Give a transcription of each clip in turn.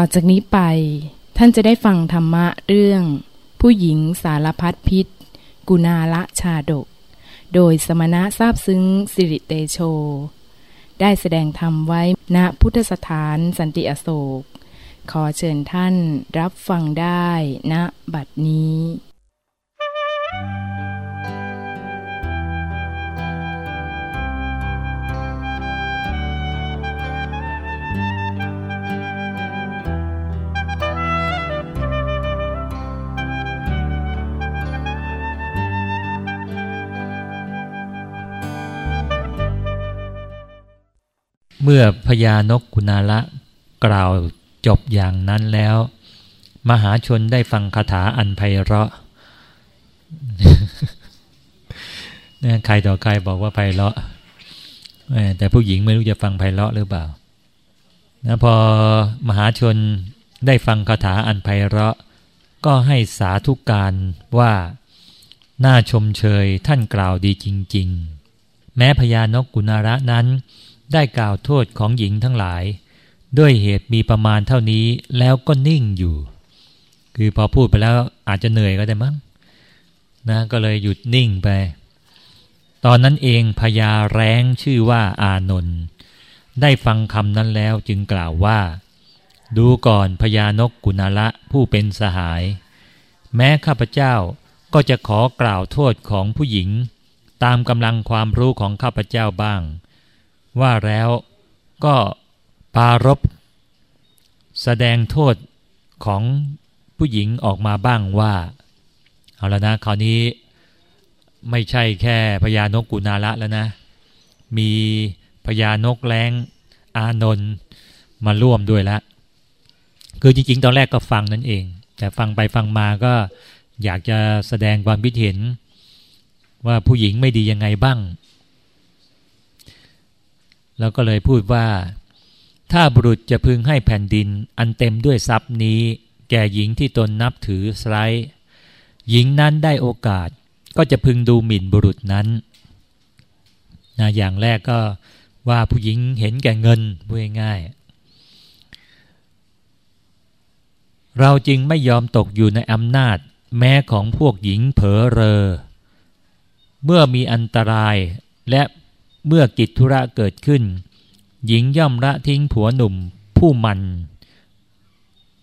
ต่อจากนี้ไป ท่านจะได้ฟังธรรมะเรื่อง ผู้หญิงสารพัดพิษ กุณาละชาดก โดยสมณะทราบซึ้งสิริเตโช ได้แสดงธรรมไว้ณพุทธสถานสันติอโศก ขอเชิญท่านรับฟังได้ณบัดนี้ เมื่อพญานกกุณาละกล่าวจบอย่างนั้นแล้ว มหาชนได้ฟังคาถาอันไพเราะเนี่ยใครต่อใครบอกว่าไพเราะแต่ผู้หญิงไม่รู้จะฟังไพเราะหรือเปล่านะพอมหาชนได้ฟังคาถาอันไพเราะ ก็ให้สาธุการว่าน่าชมเชยท่านกล่าวดีจริง ๆ แม้พญานกกุณาระนั้น ได้กล่าวโทษของหญิงทั้งหลาย ด้วยเหตุมีประมาณเท่านี้แล้วก็นิ่งอยู่ คือพอพูดไปแล้วอาจจะเหนื่อยก็ได้มั้งนะก็เลยหยุดนิ่งไป ตอนนั้นเองพญาแร้งชื่อว่าอานนท์ได้ฟังคำนั้นแล้วจึงกล่าวว่า ดูก่อนพญานกกุณาละผู้เป็นสหาย แม้ข้าพเจ้าก็จะขอกล่าวโทษของผู้หญิง ตามกำลังความรู้ของข้าพเจ้าบ้าง ว่าแล้วก็ปารบแสดงโทษของผู้หญิงออกมาบ้างว่า เอาแล้วนะ คราวนี้ไม่ใช่แค่พญานกกุณาละแล้วนะ มีพญานกแรงอานนท์มาร่วมด้วยละคือจริงๆ ตอนแรกก็ฟังนั่นเอง แต่ฟังไปฟังมาก็อยากจะแสดงความคิดเห็น ว่าผู้หญิงไม่ดียังไงบ้าง แล้วก็เลยพูดว่า ถ้าบุรุษจะพึงให้แผ่นดินอันเต็มด้วยทรัพย์นี้ แก่หญิงที่ตนนับถือไซร์หญิงนั้นได้โอกาสก็จะพึงดูหมิ่นบุรุษนั้นนะอย่างแรกก็ว่าผู้หญิงเห็นแก่เงินพูดง่ายเราจึงไม่ยอมตกอยู่ในอำนาจ แม้ของพวกหญิงเผลอเรอ เมื่อมีอันตรายและ เมื่อกิจธุระเกิดขึ้น หญิงย่อมละทิ้งผัวหนุ่มผู้มัน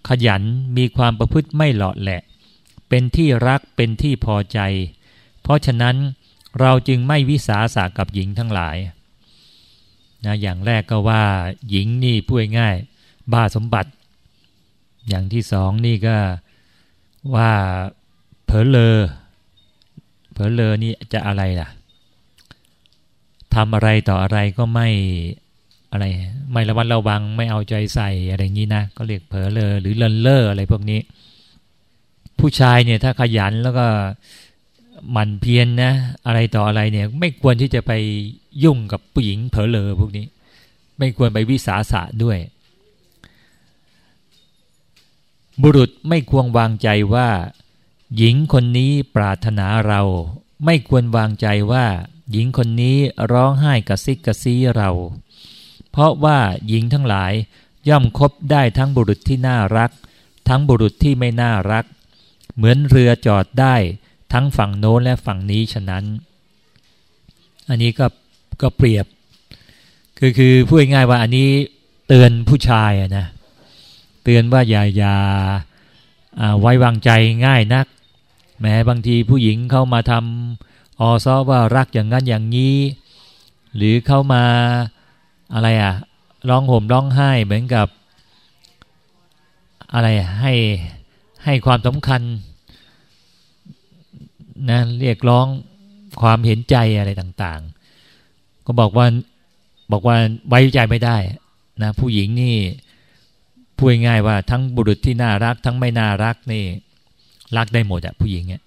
ขยันมีความประพฤติไม่หลาะแหละ เป็นที่รักเป็นที่พอใจ เพราะฉะนั้นเราจึงไม่วิสาสะกับหญิงทั้งหลายนะอย่างแรกก็ว่า หญิงนี่พูดง่ายบ้าสมบัติ อย่างที่สองนี่ก็ว่าเผลอเลอเผลอเลอนี่จะอะไรล่ะ ทำอะไรต่ออะไรก็ไม่อะไร ไม่ระวัดระวังไม่เอาใจใส่อะไรอย่างนี้นะ ก็เรียกเผลอเลอหรือเลินเล่ออะไรพวกนี้ ผู้ชายเนี่ยถ้าขยันแล้วก็หมั่นเพียรนนะอะไรต่ออะไรเนี่ย ไม่ควรที่จะไปยุ่งกับผู้หญิงเผลอเลอพวกนี้ ไม่ควรไปวิสาสะด้วย บุรุษไม่ควรวางใจว่า หญิงคนนี้ปรารถนาเรา ไม่ควรวางใจว่า หญิงคนนี้ร้องไห้กระซิกกระซีเรา เพราะว่าหญิงทั้งหลายย่อมคบได้ทั้งบุรุษที่น่ารัก ทั้งบุรุษที่ไม่น่ารัก เหมือนเรือจอดได้ทั้งฝั่งโน้นและฝั่งนี้ฉะนั้น อันนี้ก็ก็เปรียบ คือคือพูดง่ายว่าอันนี้เตือนผู้ชายนะเตือนว่าอย่าอย่าไว้วางใจง่ายนัก แม้บางทีผู้หญิงเข้ามาทำ ออซอว่ารักอย่างนั้นอย่างนี้ หรือเข้ามาอะไรอะร้องห่มร้องไห้เหมือนกับ อะไรให้ให้ความสำคัญนะเรียกร้องความเห็นใจอะไรต่างๆ ก็บอกว่าบอกว่าไว้ใจไม่ได้นะผู้หญิงนี่พูดง่ายว่าทั้งบุรุษที่น่ารัก ทั้งไม่น่ารักนี่รักได้หมดอะผู้หญิงเนี่ย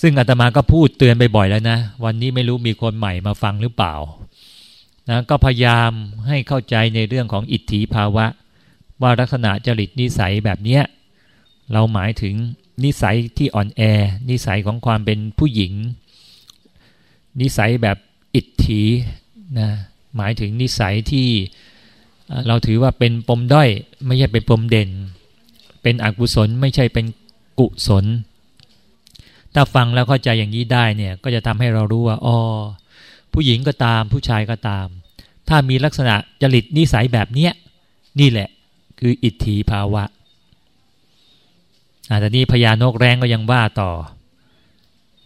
ซึ่งอาตมาก็พูดเตือนไปบ่อยแล้วนะ วันนี้ไม่รู้มีคนใหม่มาฟังหรือเปล่านะก็พยายามให้เข้าใจในเรื่องของอิทธิภาวะ ว่าลักษณะจริตนิสัยแบบเนี้ยเราหมายถึงนิสัยที่อ่อนแอ นิสัยของความเป็นผู้หญิง นิสัยแบบอิทธินะหมายถึงนิสัยที่เราถือว่าเป็นปมด้อย ไม่ใช่เป็นปมเด่น เป็นอกุศลไม่ใช่เป็นกุศล ถ้าฟังแล้วเข้าใจอย่างนี้ได้เนี่ยก็จะทำให้เรารู้ว่าอ๋อผู้หญิงก็ตามผู้ชายก็ตาม ถ้ามีลักษณะจริตนิสัยแบบเนี้ยนี่แหละคืออิทธิภาวะแต่นี้พญานกแรงก็ยังว่าต่อ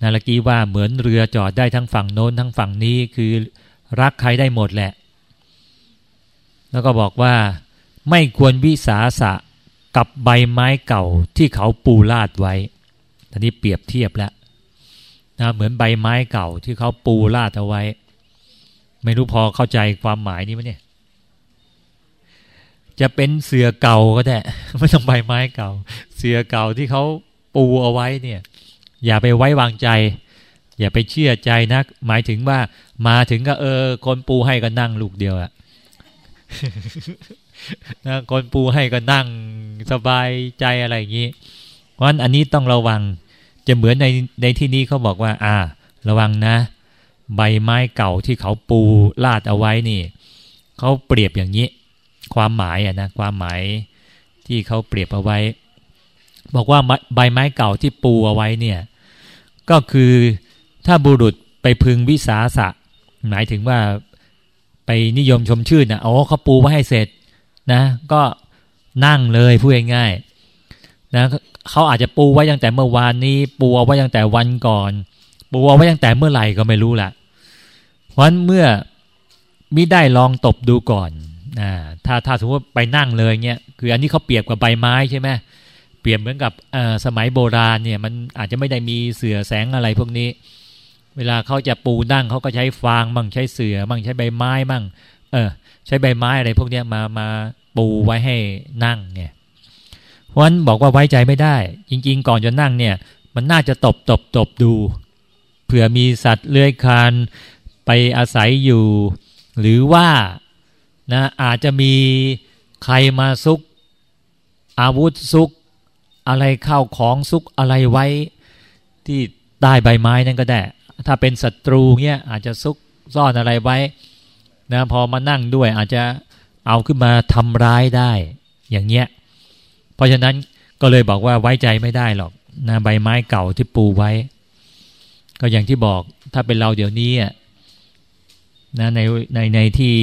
นาลกี้ว่าเหมือนเรือจอดได้ทั้งฝั่งโน้นทั้งฝั่งนี้คือรักใครได้หมดแหละ แล้วก็บอกว่าไม่ควรวิสาสะกับใบไม้เก่าที่เขาปูลาดไว้ ตอนนี้เปรียบเทียบแล้วนะเหมือนใบไม้เก่าที่เขาปูลาดเอาไว้ ไม่รู้พอเข้าใจความหมายนี้ไหมเนี่ย จะเป็นเสือเก่าก็ได้ไม่ต้องใบไม้เก่า เสือเก่าที่เขาปูเอาไว้เนี่ย อย่าไปไว้วางใจ อย่าไปเชื่อใจนัก หมายถึงว่า มาถึงก็เออ คนปูให้ก็นั่งลูกเดียวอะนะคนปูให้ก็นั่งสบายใจอะไรอย่างนี้ เพราะฉะนั้นอันนี้ต้องระวัง จะเหมือนในในที่นี้เขาบอกว่า อ่า ระวังนะ ใบไม้เก่าที่เขาปูลาดเอาไว้นี่เขาเปรียบอย่างนี้ ความหมายอะนะความหมายที่เขาเปรียบเอาไว้ บอกว่าใบไม้เก่าที่ปูเอาไว้เนี่ย ก็คือถ้าบุรุษไปพึงวิสาสะ หมายถึงว่าไปนิยมชมชื่นนะอ๋อเขาปูไว้ให้เสร็จนะ ก็นั่งเลยพูดง่ายๆ นะเขาอาจจะปูไว้ตั้งแต่เมื่อวานนี้ ปูเอาไว้ตั้งแต่วันก่อน ปูเอาไว้ตั้งแต่เมื่อไหร่ก็ไม่รู้ละเพราะฉะนั้นเมื่อมิได้ลองตบดูก่อนนะถ้าถ้าสมมติไปนั่งเลยเงี้ยคืออันนี้เขาเปรียบกับใบไม้ใช่ไหมเปรียบเหมือนกับสมัยโบราณเนี่ยมันอาจจะไม่ได้มีเสือแสงอะไรพวกนี้ เวลาเขาจะปูนั่งเขาก็ใช้ฟางมั่งใช้เสือมั่งใช้ใบไม้มั่งเออใช้ใบไม้อะไรพวกนี้มามาปูไว้ให้นั่งเนี่ย วันบอกว่าไว้ใจไม่ได้ จริง ๆ ก่อนจะนั่งเนี่ย มันน่าจะตบตบตบดูเผื่อมีสัตว์เลื้อยคานไปอาศัยอยู่ หรือว่านะอาจจะมีใครมาซุก อาวุธซุก อะไรเข้าของซุกอะไรไว้ ที่ใต้ใบไม้นั่นก็ได้ ถ้าเป็นศัตรูเงี้ยอาจจะซุกซ่อนอะไรไว้นะพอมานั่งด้วยอาจจะเอาขึ้นมาทำร้ายได้ อย่างเงี้ย เพราะฉะนั้นก็เลยบอกว่าไว้ใจไม่ได้หรอกนะใบไม้เก่าที่ปูไว้ ก็อย่างที่บอกถ้าเป็นเราเดี๋ยวนี้นะในในในที่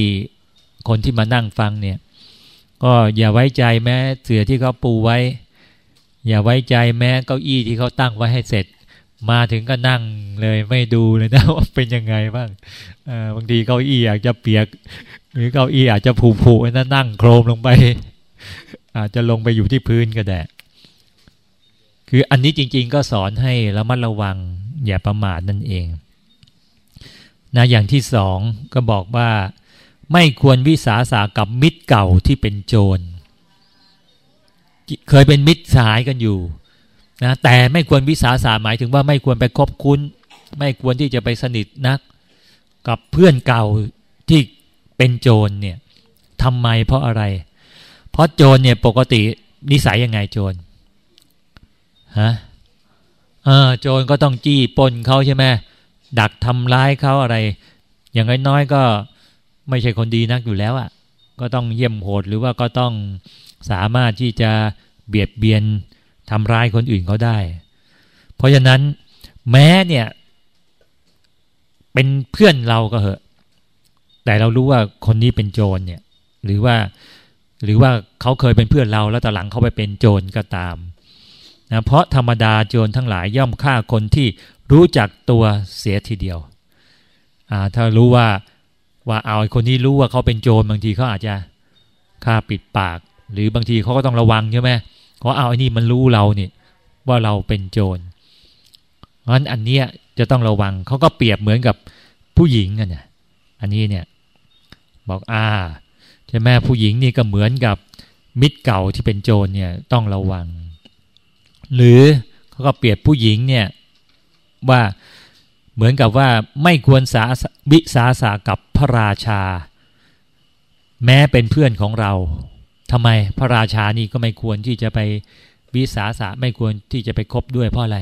คนที่มานั่งฟังเนี่ย ก็อย่าไว้ใจแม้เสือที่เขาปูไว้ อย่าไว้ใจแม้เก้าอี้ที่เขาตั้งไว้ให้เสร็จ มาถึงก็นั่งเลยไม่ดูเลยนะว่าเป็นยังไงบ้างบางทีเก้าอี้อาจจะเปียก หรือเก้าอี้อาจจะผุผุนั่นนั่งโครมลงไป อาจจะลงไปอยู่ที่พื้นก็ได้ คืออันนี้จริง ๆ ก็สอนให้ระมัดระวัง อย่าประมาทนั่นเองนะอย่างที่สองก็บอกว่า ไม่ควรวิสาสากับมิตรเก่าที่เป็นโจร เคยเป็นมิตรสายกันอยู่นะแต่ไม่ควรวิสาสะหมายถึงว่าไม่ควรไปคบคุ้น ไม่ควรที่จะไปสนิทนัก กับเพื่อนเก่าที่เป็นโจรเนี่ยทำไมเพราะอะไร เพราะโจรเนี่ยปกตินิสัยยังไงโจรฮะเออโจรก็ต้องจี้ปนเขาใช่ไหมดักทำร้ายเขาอะไร อย่างน้อยๆก็ไม่ใช่คนดีนักอยู่แล้วอะ่ะ ก็ต้องเยี่ยมโหดหรือว่าก็ต้องสามารถที่จะเบียดเบียนทำร้ายคนอื่นเขาได้ เพราะฉะนั้นแม้เนี่ย เป็นเพื่อนเราก็เหอะ แต่เรารู้ว่าคนนี้เป็นโจรเนี่ย หรือว่า หรือว่าเขาเคยเป็นเพื่อนเราแล้วต่หลังเขาไปเป็นโจรก็ตามนะเพราะธรรมดาโจรทั้งหลายย่อมฆ่าคนที่รู้จักตัวเสียทีเดียวถ้ารู้ว่าว่าเอาคนนี้รู้ว่าเขาเป็นโจรบางทีเขาอาจจะฆ่าปิดปาก หรือบางทีเขาก็ต้องระวังใช่ไหมเพราะเอาไอ้นี่มันรู้เราเนี่ยว่าเราเป็นโจรเพราะฉะนั้นอันเนี้ยจะต้องระวังเขาก็เปรียบเหมือนกับผู้หญิงกันเนี่ยอันนี้เนี่ยบอกอ่า ช่ไหมผู้หญิงนี่ก็เหมือนกับมิตรเก่าที่เป็นโจรเนี่ยต้องระวัง หรือเขาก็เปรียบผู้หญิงเนี่ยว่าเหมือนกับว่าไม่ควรสาบิสาสากับพระราชา แม้เป็นเพื่อนของเราทำไมพระราชานี่ก็ไม่ควรที่จะไปวิสาสะไม่ควรที่จะไปคบด้วยเพราะอะไร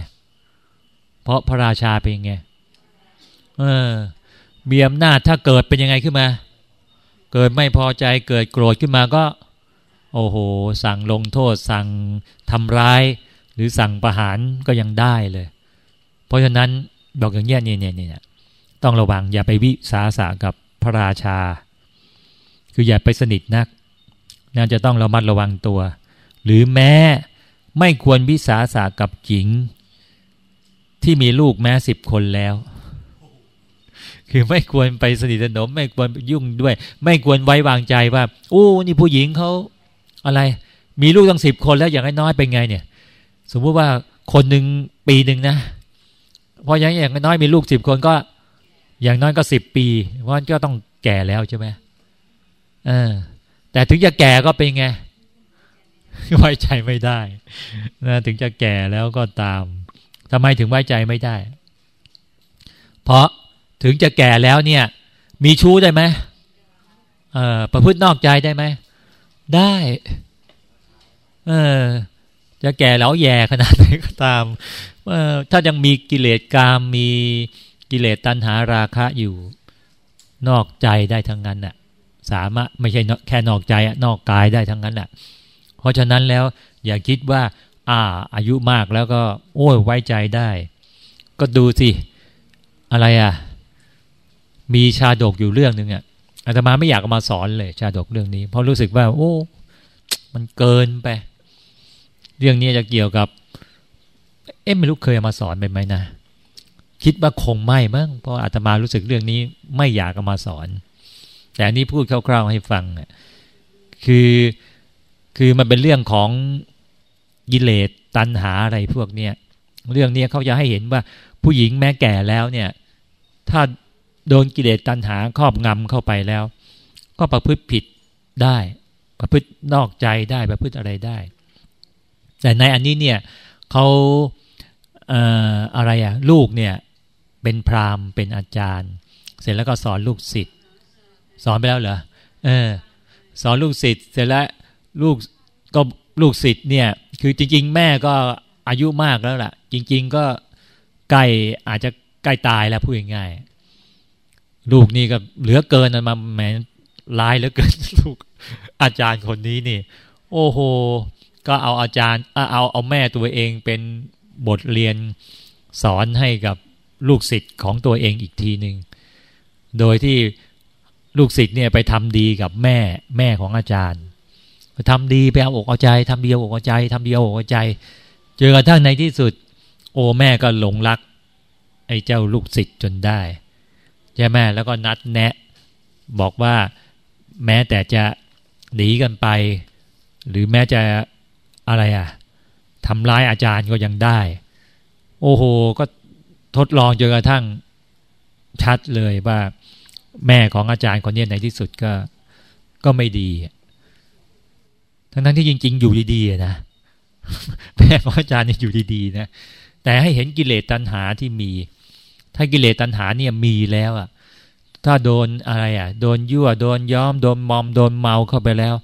เพราะพระราชาเป็นไงเออมีอำนาจถ้าเกิดเป็นยังไงขึ้นมา เกิดไม่พอใจเกิดโกรธขึ้นมาก็ โอ้โห สั่งลงโทษ สั่งทำร้าย หรือสั่งประหารก็ยังได้เลย เพราะฉะนั้นบอกอย่างเงี้ยเนี่ยเนี่ยเนี่ยต้องระวังอย่าไปวิสาสะกับพระราชา คืออย่าไปสนิทนัก น่าจะต้องระมัดระวังตัว หรือแม้ไม่ควรวิสาสะกับหญิง ที่มีลูกแม้สิบคนแล้ว คือไม่ควรไปสนิทสนม ไม่ควรยุ่งด้วย ไม่ควรไว้วางใจว่าโอ้นี่ผู้หญิงเขาอะไร มีลูกตั้งสิบคนแล้วอย่างน้อยเป็นไงเนี่ย สมมุติว่าคนหนึ่งปีหนึ่งนะพออย่างอย่างน้อยมีลูกสิบคนก็ อย่างน้อยก็สิบปีเพราะก็ต้องแก่แล้วใช่ไหมเออ แต่ถึงจะแก่ก็เป็นไงไว้ใจไม่ได้นะถึงจะแก่แล้วก็ตามทำไมถึงไว้ใจไม่ได้ เพราะ ถึงจะแก่แล้วเนี่ย มีชู้ได้ไหมเออประพฤตินอกใจได้ไหม ได้ เออ จะแก่แล้วแย่ขนาดไหนก็ตามเออถ้ายังมีกิเลสกามมีกิเลสตัณหาราคะอยู่ นอกใจได้ทั้งนั้นน่ะ สามารถไม่ใช่แค่นอกใจอะนอกกายได้ทั้งนั้นน่ะ เพราะฉะนั้นแล้วอย่าคิดว่า อ่า อายุมากแล้วก็ โอ้ยไว้ใจได้ ก็ดูสิ อะไรอะ มีชาดกอยู่เรื่องหนึ่งอะอาตมาไม่อยากมาสอนเลย ชาดกเรื่องนี้ เพราะรู้สึกว่า โอ้ มันเกินไป เรื่องนี้จะเกี่ยวกับ เอ๊ะไม่รู้เคยมาสอนไปไหมนะคิดว่าคงไม่มั้งเพราะอาตมารู้สึกเรื่องนี้ไม่อยากมาสอน แต่อันนี้พูดคร่าวๆให้ฟังคือคือมันเป็นเรื่องของกิเลสตัณหาอะไรพวกเนี้ยเรื่องนี้เขาจะให้เห็นว่าผู้หญิงแม้แก่แล้วเนี่ย ถ้า โดนกิเลสตัณหาครอบงำเข้าไปแล้ว ก็ประพฤติผิดได้ ประพฤตินอกใจได้ประพฤติอะไรได้ แต่ในอันนี้เนี่ยเขาเอ่ออะไรอะลูกเนี่ยเป็นพราหมณ์เป็นอาจารย์ เสร็จแล้วก็สอนลูกศิษย์สอนไปแล้วเหรอเออสอนลูกศิษย์เสร็จแล้วลูกก็ลูกศิษย์เนี่ย คือจริง ๆ แม่ก็อายุมากแล้วล่ะ จริง ๆ ก็ใกล้อาจจะใกล้ตายแล้วพูดง่ายๆ ลูกนี่ก็เหลือเกินมาแหมลายเหลือเกินลูกอาจารย์คนนี้นี่ โอ้โห ก็เอาอาจารย์เอาเอาแม่ตัวเองเป็นบทเรียนสอนให้กับลูกศิษย์ของตัวเองอีกทีหนึ่งโดยที่ลูกศิษย์เนี่ยไปทำดีกับแม่แม่ของอาจารย์ทำดีไปเอาอกเอาใจทำดีเอาอกเอาใจทำดีเอาอกเอาใจ เจอกระทั่งในที่สุด โอแม่ก็หลงรัก ไอ้เจ้าลูกศิษย์จนได้ ช่ไหมแล้วก็นัดแนะ บอกว่าแม้แต่จะหนีกันไป หรือแม้จะอะไรอะทำร้ายอาจารย์ก็ยังได้ โอ้โห ก็ทดลองจนกระทั่งชัดเลยว่า แม่ของอาจารย์คนนี้ในที่สุดก็ก็ไม่ดี ทั้งนั้นที่จริง ๆ อยู่ดีๆนะแม่ของอาจารย์นี่อยู่ดีๆนะแต่ให้เห็นกิเลสตัณหาที่มี ถ้ากิเลสตัณหาเนี่ยมีแล้วอะ ถ้าโดนอะไรอะ โดนยั่วโดนย้อม โดนมอมโดนเมาเข้าไปแล้ว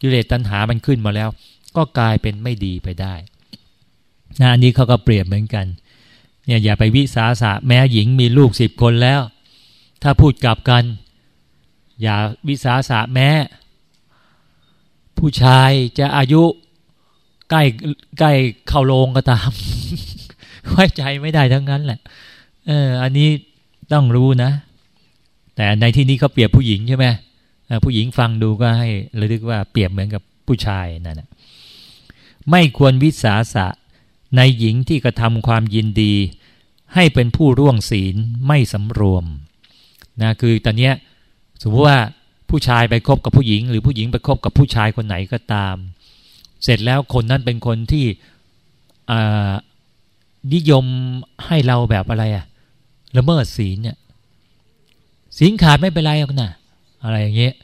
กิเลสตัณหามันขึ้นมาแล้ว ก็กลายเป็นไม่ดีไปได้นะอันนี้เขาก็เปรียบเหมือนกัน เนี่ยอย่าไปวิสาสะแม้หญิงมีลูกสิบคนแล้ว ถ้าพูดกลับกัน อย่าวิสาสะแม้ ผู้ชายจะอายุใกล้ใกล้เข้าโรงก็ตาม ไว้ใจไม่ได้ทั้งนั้นแหละ เออ อันนี้ต้องรู้นะ แต่ในที่นี้เขาเปรียบผู้หญิงใช่ไหมผู้หญิงฟังดูก็ให้ระลึกว่าเปรียบเหมือนกับผู้ชายนั่นแหะไม่ควรวิสาสะในหญิงที่กระทำความยินดี ให้เป็นผู้ร่วงศีลไม่สำรวมนะคือตอนเนี้ยสมมติว่าผู้ชายไปคบกับผู้หญิง หรือผู้หญิงไปคบกับผู้ชายคนไหนก็ตาม เสร็จแล้วคนนั้นเป็นคนที่นิยมให้เราแบบอะไรอะ ละเมิดศีลเนี่ยศีลขาดไม่เป็นไรหรอกนะอะไรอย่างเงี้ย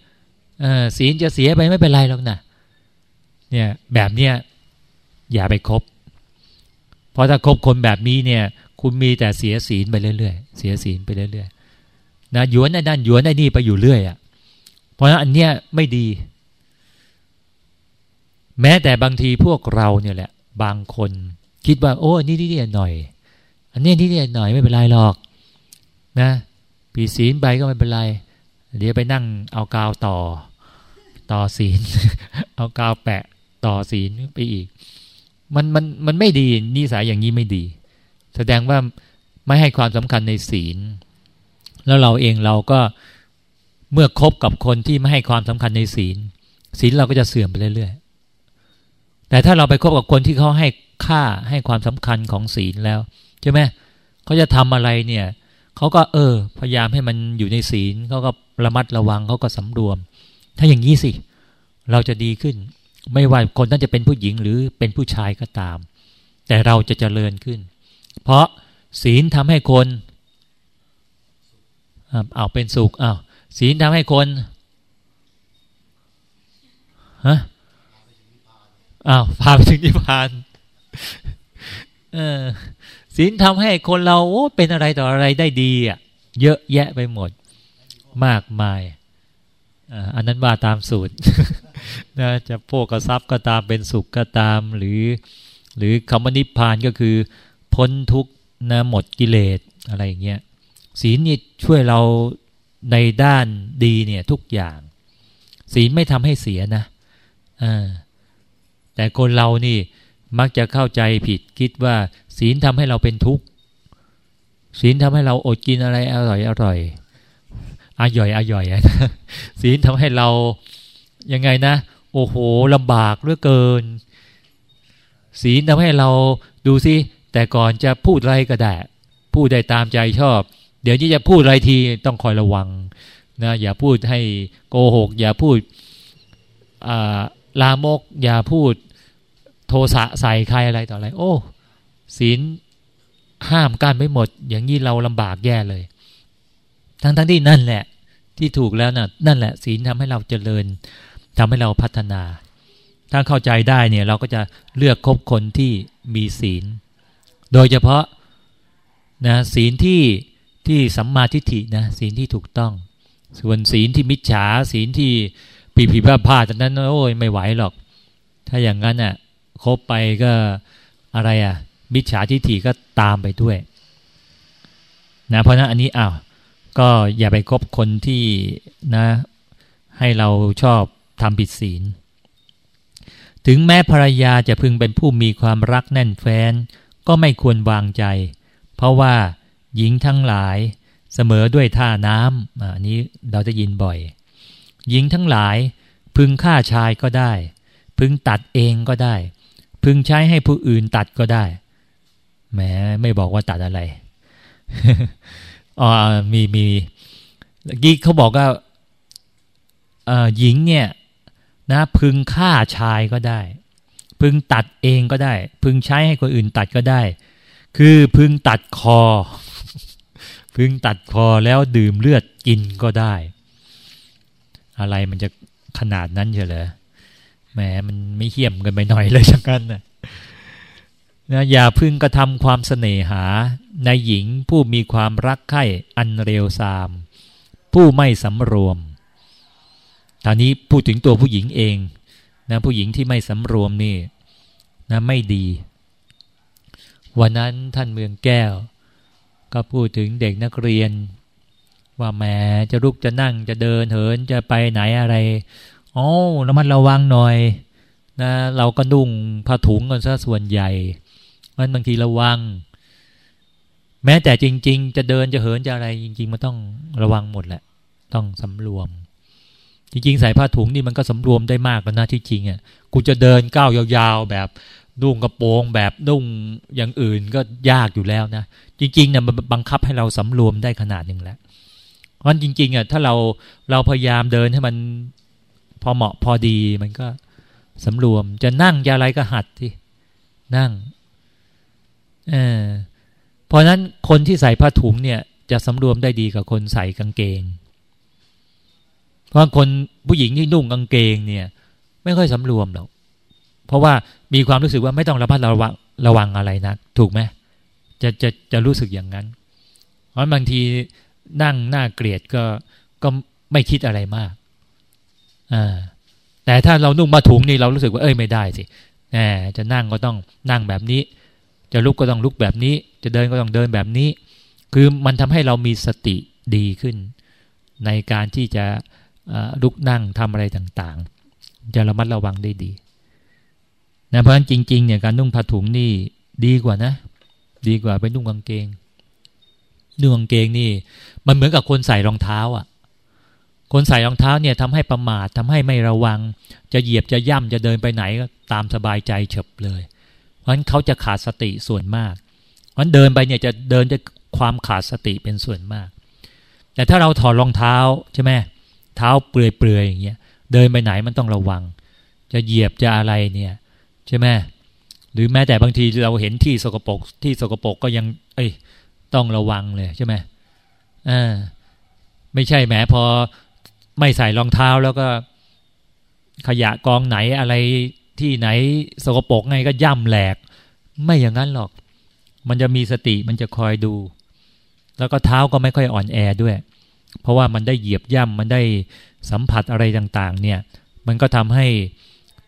ศีลจะเสียไปไม่เป็นไรหรอกนะเนี่ยแบบเนี้ยอย่าไปคบ เพราะถ้าคบคนแบบนี้เนี่ย คุณมีแต่เสียศีลไปเรื่อยๆเสียศีลไปเรื่อยๆนะหยวนไอ้นั่นหยวนไอ้นี่ไปอยู่เรื่อยอะเพราะฉะนั้นอันเนี้ยไม่ดี แม้แต่บางทีพวกเราเนี่ยแหละ บางคนคิดว่า โอ้นี่นี่หน่อย อันนี้นี่นี่หน่อยไม่เป็นไรหรอก นะปีศีลไปก็ไม่เป็นไร เดี๋ยวไปนั่งเอากาวต่อ ต่อศีล เอากาวแปะต่อศีลไปอีก มันมันมันไม่ดีนิสัยอย่างนี้ไม่ดี แสดงว่าไม่ให้ความสำคัญในศีล แล้วเราเองเราก็เมื่อคบกับคนที่ไม่ให้ความสำคัญในศีล ศีลเราก็จะเสื่อมไปเรื่อยๆ แต่ถ้าเราไปคบกับคนที่เขาให้ค่าให้ความสำคัญของศีลแล้วใช่ไหมเขาจะทำอะไรเนี่ย เขาก็เออ พยายามให้มันอยู่ในศีลเขาก็ระมัดระวังเขาก็สำรวม ถ้าอย่างนี้สิ เราจะดีขึ้น ไม่ว่าคนนั้นจะเป็นผู้หญิงหรือเป็นผู้ชายก็ตาม แต่เราจะเจริญขึ้น เพราะศีลทำให้คนเอาเป็นสุขเอาศีลทำให้คนฮะอ้าวพาไปถึงนิพพานเออ ศีลทำให้คนเราเป็นอะไรต่ออะไรได้ดีอะเยอะแยะไปหมด มากมายอันนั้นว่าตามสูตรนะจะโภกทรัพย์ก็ตามเป็นสุขก็ตาม หรือ หรือคำว่านิพพานก็คือ พ้นทุกนะหมดกิเลสอะไรอย่างเงี้ยศีลนี่ช่วยเราในด้านดีเนี่ยทุกอย่าง ศีลไม่ทำให้เสียนะแต่คนเรานี่มักจะเข้าใจผิดคิดว่า ศีลทำให้เราเป็นทุกข์ศีลทำให้เราอดกินอะไรอร่อยอร่อยอร่อยอร่อยศีลทำให้เรายังไงนะ โอ้โหลำบากเหลือเกิน ศีลทำให้เราดูสิแต่ก่อนจะพูดอะไรก็ได้พูดได้ตามใจชอบ เดี๋ยวนี้จะพูดอะไรทีต้องคอยระวังนะอย่าพูดให้โกหก อย่าพูดลามก อย่าพูดโทสะใส่ใครอะไรต่ออะไร โอ้ ศีลห้ามกั้นไม่หมด อย่างนี้เราลำบากแย่เลย ทั้งทั้งที่นั่นแหละ ที่ถูกแล้วนะ่ะนั่นแหละ ศีลทำให้เราเจริญทำให้เราพัฒนา ถ้าเข้าใจได้เนี่ยเราก็จะเลือกคบคนที่มีศีล โดยเฉพาะนะศีลที่ที่สัมมาทิฏฐินะศีลที่ถูกต้อง ส่วนศีลที่มิจฉาศีลที่ปีผีบ้าพลาดจากนั้นโอ้ยไม่ไหวหรอก ถ้าอย่างนั้นอะคบไปก็อะไรอะ มิจฉาทิฏฐิก็ตามไปด้วยนะเพราะนั้นอันนี้อ้าวก็อย่าไปคบคนที่นะ ให้เราชอบทำผิดศีล ถึงแม้ภรรยาจะพึงเป็นผู้มีความรักแน่นแฟ้น ก็ไม่ควรวางใจ เพราะว่าหญิงทั้งหลายเสมอด้วยท่าน้ำอันนี้เราจะยินบ่อย หญิงทั้งหลายพึงฆ่าชายก็ได้ พึงตัดเองก็ได้ พึงใช้ให้ผู้อื่นตัดก็ได้ แหมไม่บอกว่าตัดอะไรอ๋อมีมีกี้เขาบอกว่าหญิงเนี่ยนะพึงฆ่าชายก็ได้ พึงตัดเองก็ได้ พึงใช้ให้คนอื่นตัดก็ได้ คือพึงตัดคอ พึงตัดคอแล้วดื่มเลือดกินก็ได้ อะไรมันจะขนาดนั้นเฉลยแหมมันไม่เขี่ยมกันไปหน่อยเลยชักกันนะ นะอย่าพึ่งกระทำความเสน่หาในหญิงผู้มีความรักใคร่อันเร็วซาม ผู้ไม่สำรวมตอนนี้พูดถึงตัวผู้หญิงเองนะผู้หญิงที่ไม่สำรวมนี่นะไม่ดี วันนั้นท่านเมืองแก้ว ก็พูดถึงเด็กนักเรียน ว่าแม้จะลุกจะนั่งจะเดินเหินจะไปไหนอะไรอ๋อระมัดระวังหน่อยนะเราก็นุ่งผ้าถุงกันซะส่วนใหญ่ มันบางทีระวัง แม้แต่จริง ๆ จะเดินจะเหินจะอะไร จริง ๆ มันต้องระวังหมดแหละ ต้องสำรวม จริง ๆ ใส่ผ้าถุงนี่มันก็สำรวมได้มากแล้วนะที่จริงอะกูจะเดินก้าวยาวๆแบบนุ่งกระโปรงแบบนุ่งอย่างอื่นก็ยากอยู่แล้วนะ จริงๆเนี่ยมันบังคับให้เราสำรวมได้ขนาดหนึ่งแล้วเพราะจริงๆอะถ้าเราเราพยายามเดินให้มันพอเหมาะพอดีมันก็สำรวมจะนั่งจะอะไรก็หัดที่นั่ง เออเพราะนั้นคนที่ใส่ผ้าถุงเนี่ย จะสำรวมได้ดีกับคนใส่กางเกง เพราะคนผู้หญิงที่นุ่งกางเกงเนี่ย ไม่ค่อยสำรวมหรอกเพราะว่ามีความรู้สึกว่าไม่ต้องระมัดระวังระวังอะไรนะถูกไหมจะจะจะรู้สึกอย่างนั้น เพราะบางทีนั่งหน้าเกลียดก็ก็ไม่คิดอะไรมากอ่าแต่ถ้าเรานุ่งมาถุงนี่เรารู้สึกว่าเอ้ยไม่ได้สิแหมจะนั่งก็ต้องนั่งแบบนี้ จะลุกก็ต้องลุกแบบนี้ จะเดินก็ต้องเดินแบบนี้ คือมันทำให้เรามีสติดีขึ้น ในการที่จะลุกนั่งทำอะไรต่างๆ จะระมัดระวังได้ดีนะเพราะฉะนั้นจริงๆเนี่ยการนุ่งผ้าถุงนี่ดีกว่านะ ดีกว่าไปนุ่งกางเกงนุ่งกางเกงนี่ มันเหมือนกับคนใส่รองเท้าอะ คนใส่รองเท้าเนี่ยทำให้ประมาททำให้ไม่ระวัง จะเหยียบจะย่ำจะเดินไปไหนก็ตามสบายใจเฉบเลย เพราะนั้นเขาจะขาดสติส่วนมาก เพราะนั้นเดินไปเนี่ยจะเดินจะความขาดสติเป็นส่วนมาก แต่ถ้าเราถอดรองเท้าใช่ไหมเท้าเปลือยๆออย่างเงี้ยเดินไปไหนมันต้องระวัง จะเหยียบจะอะไรเนี่ยใช่ไหมหรือแม้แต่บางทีเราเห็นที่สกปรกที่สกปรกก็ยัง เอ้ยต้องระวังเลยใช่ไหมอ่าไม่ใช่แหมพอไม่ใส่รองเท้าแล้วก็ขยะกองไหนอะไร ที่ไหนสกปรกไงก็ย่ำแหลก ไม่อย่างนั้นหรอก มันจะมีสติมันจะคอยดู แล้วก็เท้าก็ไม่ค่อยอ่อนแอด้วย เพราะว่ามันได้เหยียบย่ำมันได้สัมผัสอะไรต่างๆ เนี่ย มันก็ทำให้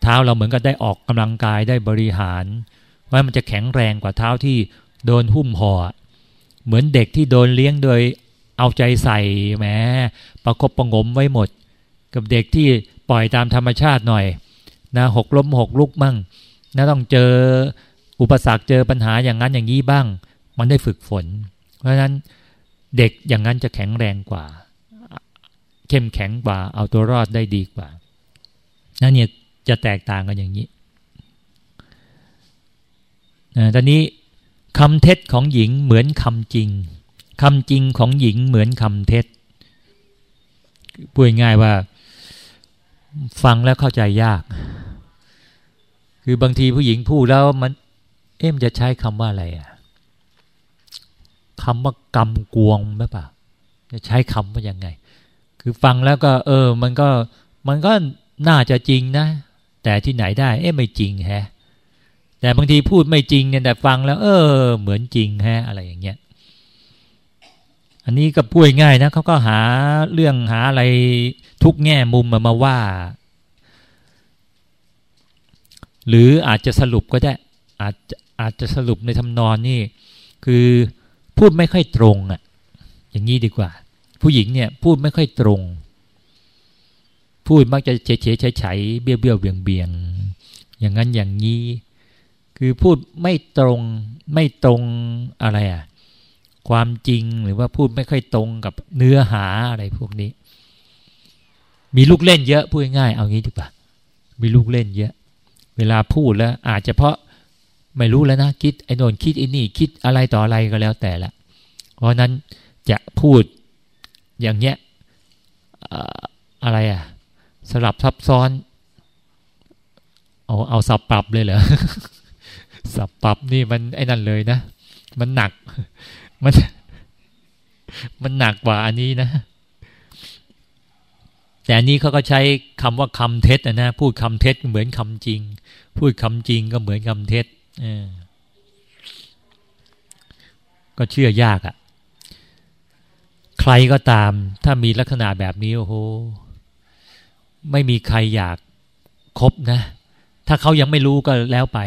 เท้าเราเหมือนกับได้ออกกำลังกายได้บริหาร ว่ามันจะแข็งแรงกว่าเท้าที่โดนหุ้มห่อเหมือนเด็กที่โดนเลี้ยงโดยเอาใจใส่แหมประคบประงมไว้หมด กับเด็กที่ปล่อยตามธรรมชาติหน่อย นะหกล้มหกลุกมั่งนะต้องเจออุปสรรคเจอปัญหาอย่างนั้นอย่างนี้บ้าง มันได้ฝึกฝน เพราะฉะนั้นเด็กอย่างนั้นจะแข็งแรงกว่า เข้มแข็งกว่า เอาตัวรอดได้ดีกว่านั่นเนี่ยจะแตกต่างกันอย่างนี้ตอนนี้คำเท็จของหญิงเหมือนคำจริงคำจริงของหญิงเหมือนคำเท็จพูดง่ายว่า ฟังแล้วเข้าใจยาก คือบางทีผู้หญิงพูดแล้วมัน เอ๊ะมจะใช้คำว่าอะไรอะคำว่ากรรมกวงไหมป่ะจะใช้คำว่ายังไง คือฟังแล้วก็ เออ มันก็มันก็น่าจะจริงนะ แต่ที่ไหนได้ เอ๊ะไม่จริงแฮะ แต่บางทีพูดไม่จริงเนี่ยแต่ฟังแล้ว เออ เหมือนจริงแฮะ อะไรอย่างเงี้ย อันนี้ก็พูดง่ายนะเขาก็หาเรื่องหาอะไรทุกแง่มุมมามาว่า หรืออาจจะสรุปก็ได้อาจจะอาจจะสรุปในทำนอนนี่ คือพูดไม่ค่อยตรงอะ่ะ อย่างนี้ดีกว่า ผู้หญิงเนี่ยพูดไม่ค่อยตรง พูดมักจะเฉยเฉยเฉยเบี้ยวเบี้ยวเบียงเบียงอย่างนั้นอย่างนี้ คือพูดไม่ตรงไม่ตรงอะไรอะความจริงหรือว่าพูดไม่ค่อยตรงกับเนื้อหาอะไรพวกนี้ มีลูกเล่นเยอะพูดง่ายเอางี้ดีกว่า มีลูกเล่นเยอะ เวลาพูดแล้ว อาจจะเพราะไม่รู้แล้วนะ คิดไอ้นนคิดไอ้นี่ คิดอะไรต่ออะไรก็แล้วแต่ละ เพราะนั้นจะพูดอย่างเนี้ยอะไรอะ สลับซับซ้อน เอาเอาสับปรับเลยเหรอสับปรับนี่มันไอ้นั่นเลยนะ มันหนัก มัน มันหนักกว่าอันนี้นะ แต่อันนี้เขาก็ใช้คำว่าคำเท็จนะพูดคำเท็จเหมือนคำจริง พูดคำจริงก็เหมือนคำเท็จก็เชื่อยากอะ่ะ ใครก็ตาม ถ้ามีลักษณะแบบนี้โอ้โหไม่มีใครอยากคบนะ ถ้าเขายังไม่รู้ก็แล้วไป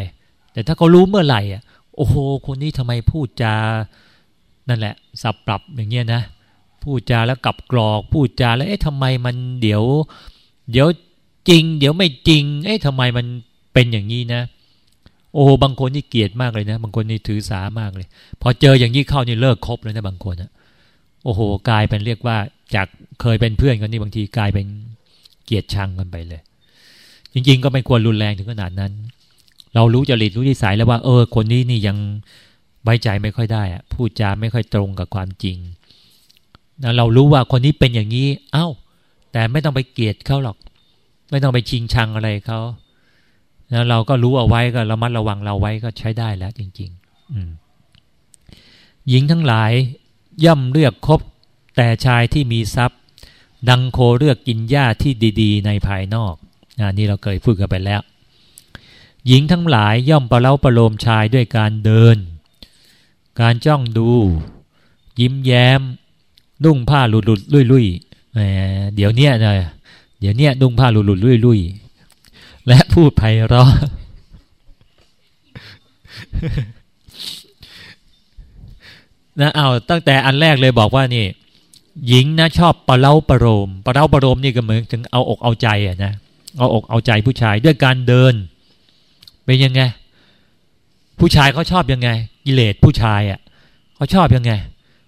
แต่ถ้าเขารู้เมื่อไหร่อะโอ้โหคนนี้ทำไมพูดจานั่นแหละ สับปรับอย่างเงี้ยนะ พูดจาแล้วกลับกรอกพูดจาแล้วเอ๊ะทำไมมันเดี๋ยว เดี๋ยวจริง เดี๋ยวไม่จริง เอ๊ะทำไมมันเป็นอย่างนี้นะ โอ้บางคนนี่เกลียดมากเลยนะ บางคนนี่ถือสามากเลย พอเจออย่างนี้เข้านี่เลิกคบเลยนะบางคนอะโอ้โหกลายเป็นเรียกว่า จากเคยเป็นเพื่อนกันนี่บางทีกลายเป็นเกลียดชังกันไปเลย จริง ๆ ก็ไม่ควรรุนแรงถึงขนาดนั้น เรารู้จริตรู้ที่สายแล้วว่า เออ คนนี้นี่ยังไว้ใจไม่ค่อยได้อะพูดจาไม่ค่อยตรงกับความจริง เรารู้ว่าคนนี้เป็นอย่างนี้ เอา้า แต่ไม่ต้องไปเกลียดเขาหรอก ไม่ต้องไปชิงชังอะไรเขาแล้วเราก็รู้เอาไว้ก็ระมัดระวังเราไว้ก็ใช้ได้แล้วจริง ๆ อืมหญิงทั้งหลายย่อมเลือกคบแต่ชายที่มีทรัพย์ ดังโคเลือกกินหญ้าที่ดีๆ ในภายนอกนนี่เราเคยพูดกันไปแล้ว หญิงทั้งหลายย่อมประเล้าประโลมชายด้วยการเดิน การจ้องดู ยิ้มแย้ม นุ่งผ้าหลุดหลุดลุยลุยเดี๋ยวเนี้ยนะเดี๋ยวเนี้ยนุ่งผ้าหลุดหลุดลุยลุยและพูดไพเราะนะเอาตั้งแต่อันแรกเลยบอกว่านี่ หญิงนะชอบปะเล้าประโลมปะเล้าประโลมนี่ก็เหมือนถึงเอาอกเอาใจอะนะเอาอกเอาใจผู้ชายด้วยการเดิน เป็นยังไง ผู้ชายเขาชอบยังไง กิเลสผู้ชายอะเขาชอบยังไง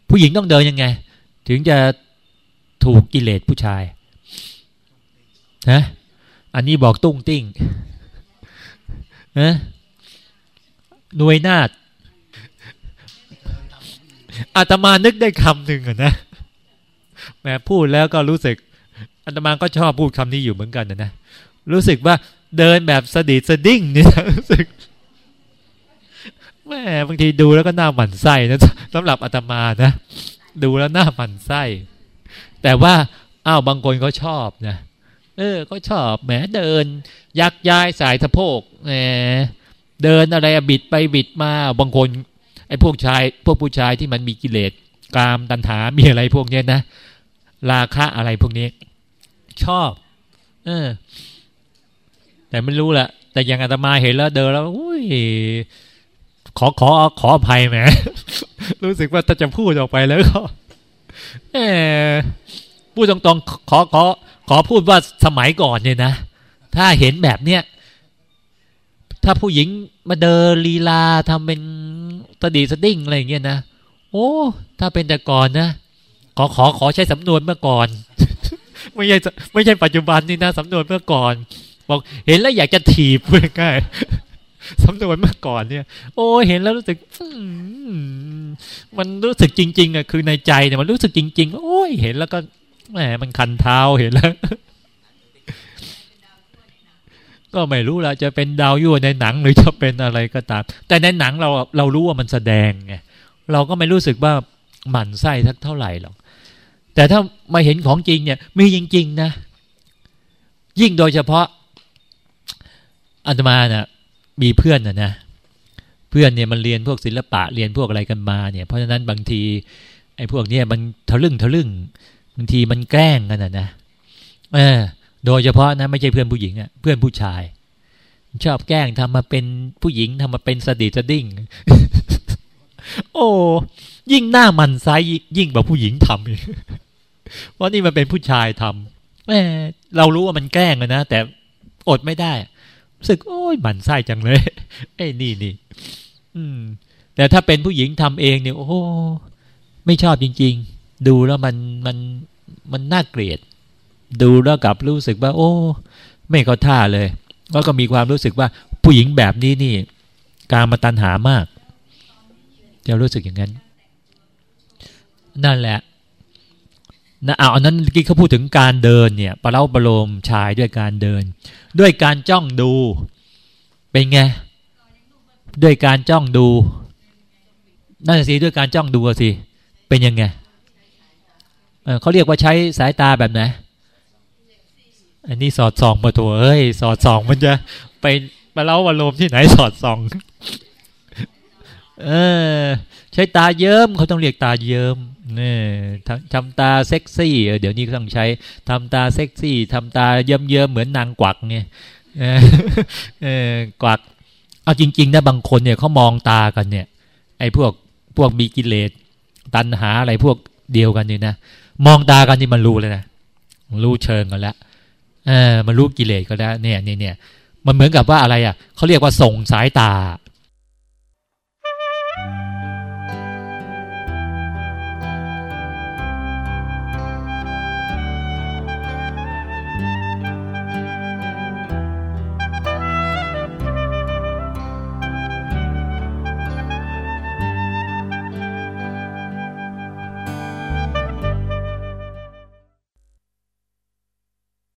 ผู้หญิงต้องเดินยังไง ถึงจะถูกกิเลสผู้ชายฮะอันนี้บอกตุ้งติ้งฮะหน่วยนาดอาตมานึกได้คำหนึ่งอะนะแม่พูดแล้วก็รู้สึกอาตมาก็ชอบพูดคำนี้อยู่เหมือนกันนะนะรู้สึกว่าเดินแบบสดิดสดิ้งเนี่ยรู้สึกแม่บางทีดูแล้วก็น่าหมั่นไส้นะสำหรับอาตมานะ ดูแล้วหน่ามันไส้ แต่ว่าอ้าวบางคนเขาชอบนะเออก็ชอบแหมเดิน ยักย้ายสายสะโพกแหมเดินอะไรบิดไปบิดมาบางคนไอ้พวกชายพวกผู้ชายที่มันมีกิเลสกามตัณหา มีอะไรพวกเนี้ยนะ ราคะอะไรพวกนี้ ชอบ เออ แต่ไม่รู้แหละแต่อย่างอาตมาเห็นแล้วเดินแล้วอุ้ย ขอขอขออภัยแหมรู้สึกว่าถ้าจะพูดออกไปแล้วก็เออพูดตรงๆขอขอขอพูดว่าสมัยก่อนเนี่ยนะ ถ้าเห็นแบบเนี้ยถ้าผู้หญิงมาเดินลีลาทำเป็นสดีสดิ้งอะไรอย่างเงี้ยนะโอ้ถ้าเป็นแต่ก่อนนะขอขอขอใช้สำนวนเมื่อก่อน ไม่ใช่ไม่ใช่ปัจจุบันนี่นะสำนวนเมื่อก่อน บอกเห็นแล้วอยากจะถีบง่าย สำนวนเมื่อก่อนเนี่ย โอ้เห็นแล้วรู้สึกมันรู้สึกจริง ๆอะคือในใจเนี่ยมันรู้สึกจริง ๆ โอ้ยเห็นแล้วก็แหมมันคันเท้าเห็นแล้ว ก็ไม่รู้ละจะเป็นดาวยั่วในหนังหรือจะเป็นอะไรก็ตาม แต่ในหนังเราเรารู้ว่ามันแสดงไงเราก็ไม่รู้สึกว่าหมั่นไส้ทักเท่าไหร่หรอกแต่ถ้ามาเห็นของจริงเนี่ย มีจริง ๆ นะ ยิ่งโดยเฉพาะอาตมาเนะ่ะ มีเพื่อนนะนะเพื่อนเนี่ยมันเรียนพวกศิลปะเรียนพวกอะไรกันมาเนี่ย เพราะฉะนั้นบางทีไอ้พวกเนี้ยมันทะลึ่งทะลึ่งบางทีมันแกล้งกันนะนะเออ โดยเฉพาะนะไม่ใช่เพื่อนผู้หญิงอะเพื่อนผู้ชาย ชอบแกล้งทำมาเป็นผู้หญิงทำมาเป็นสดิสดิ้งโอ้ยิ่งหน้ามันไซยิ่งกว่าผู้หญิงทำเพราะนี่มันเป็นผู้ชายทำแหมเรารู้ว่ามันแกล้งนะแต่อดไม่ได้ สึกโอ้ยมันไส้จังเลยไอ้นี่นี่อืม แต่ถ้าเป็นผู้หญิงทำเองเนี่ย โอ้ไม่ชอบจริง ๆ ดูแล้วมันมันมันน่าเกลียด ดูแล้วกลับรู้สึกว่า โอ้ ไม่เข้าท่าเลยแล้วก็มีความรู้สึกว่าผู้หญิงแบบนี้นี่ การมาตันหามากจะรู้สึกอย่างนั้น นั่นแหละ นะเอาอันนั้นกี้เขาพูดถึงการเดินเนี่ยปลาเล่าประโลมชายด้วยการเดิน ด้วยการจ้องดูเป็นไงด้วยการจ้องดูนั่นสิด้วยการจ้องดูสิเป็นยังไงเขาเรียกว่าใช้สายตาแบบไหนอันนี้สอดส่องมาตัวเอ้ยสอดส่องมันจะไปปลาเล่าประโลมที่ไหนสอดส่อง เออ ใช้ตาเยิ้มเขาต้องเรียกตาเยิ้ม นี่ทำตาเซ็กซี่เดี๋ยวนี้ต้องใช้ทำตาเซ็กซี่ทำตาเยิ้มเยิ้มเหมือนนางกวักไงเออกวักเอาจริง ๆ นะบางคนเนี่ยเขามองตากันเนี่ย ไอ้พวกพวกมีกิเลสตัณหาอะไรพวกเดียวกันนี่นะมองตากันนี่มันรู้เลยนะรู้เชิงกันแล้วเออมันรู้กิเลสก็แล้วเนี่ยเนี่ยเนี่ยมันเหมือนกับว่าอะไรอะเขาเรียกว่าส่งสายตา